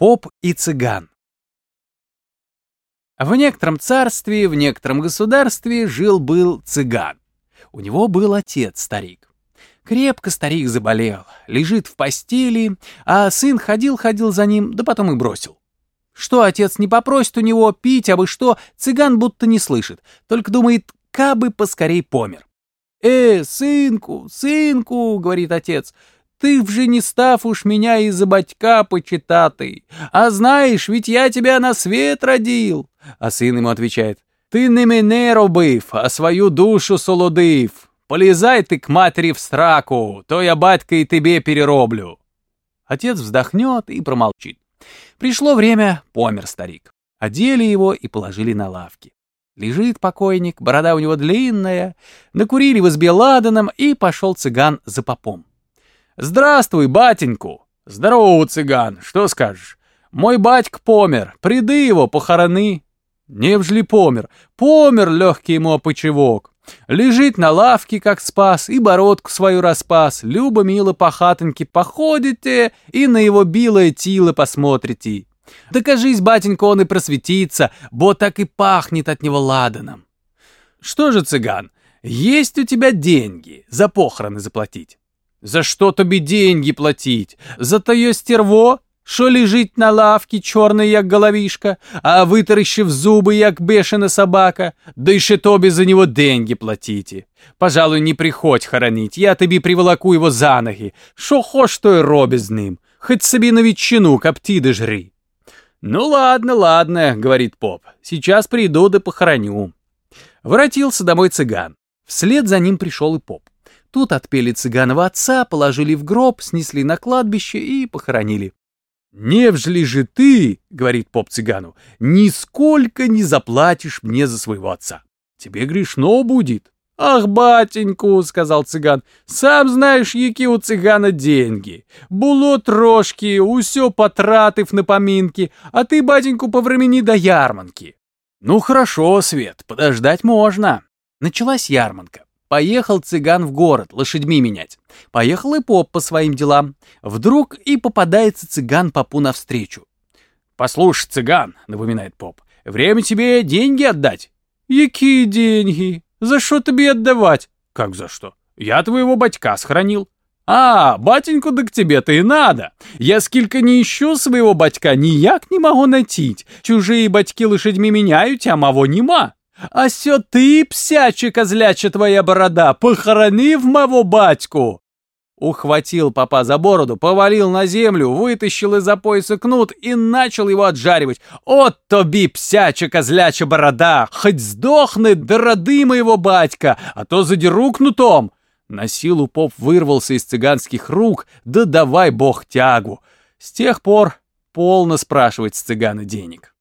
Поп и цыган. В некотором царстве, в некотором государстве жил-был цыган. У него был отец-старик. Крепко старик заболел, лежит в постели, а сын ходил-ходил за ним, да потом и бросил. Что отец не попросит у него пить, а бы что, цыган будто не слышит, только думает, кабы поскорей помер. «Э, сынку, сынку», — говорит отец, ты вже не став уж меня из-за батька почитатый. А знаешь, ведь я тебя на свет родил. А сын ему отвечает, ты не мене робив, а свою душу солодив. Полезай ты к матери в страку, то я батька и тебе перероблю. Отец вздохнет и промолчит. Пришло время, помер старик. Одели его и положили на лавки. Лежит покойник, борода у него длинная, накурили в избе ладаном, и пошел цыган за попом. «Здравствуй, батеньку!» «Здорово, цыган, что скажешь?» «Мой батька помер, приды его, похороны». «Невжели помер? Помер легкий ему опочевок. Лежит на лавке, как спас, и бородку свою распас. Любо-мило по хатоньке походите и на его билое тило посмотрите. Докажись, батенька, он и просветится, бо так и пахнет от него ладаном». «Что же, цыган, есть у тебя деньги за похороны заплатить?» За что тобі деньги платить? За тое стерво, що лежить на лавке чорний, як головішка, а вытаращив зубы, як бешена собака, да еще тобі за него деньги платите. Пожалуй, не приходь хоронить, я тобі приволоку его за ноги. Шо хоч, то й роби з ним, хоть собі на ветчину копти да жри. «Ну ладно, ладно», — говорит поп, — «сейчас приду да похороню». Воротился домой цыган. Вслед за ним пришел и поп. Тут отпели цыганова отца, положили в гроб, снесли на кладбище и похоронили. «Невжели же ты, — говорит поп цыгану, — нисколько не заплатишь мне за своего отца. Тебе грешно будет». «Ах, батеньку, — сказал цыган, — сам знаешь, які у цыгана деньги. Було трошки, усё потратив на поминки, а ты, батеньку, повремени до ярманки». «Ну хорошо, Свет, подождать можно». Началась ярманка. Поехал цыган в город лошадьми менять. Поехал и поп по своим делам. Вдруг и попадается цыган попу навстречу. «Послушай, цыган», — напоминает поп, — «время тебе деньги отдать». «Якие деньги? За что тебе отдавать?» «Как за что? Я твоего батька сохранил». «А, батеньку, да к тебе-то и надо. Я сколько не ищу своего батька, ніяк не могу найти. Чужие батьки лошадьми меняют, а маво нема». А сьо ти, псяча козляча твоя борода, похоронив моего батьку!» Ухватил папа за бороду, повалил на землю, вытащил из-за пояса кнут и начал его отжаривать. «От тобі, псяча козляча борода! Хоть сдохни до роды моего батька, а то задеру кнутом!» На силу поп вырвался из цыганских рук, да давай бог тягу. С тех пор полно спрашивать с цыгана денег.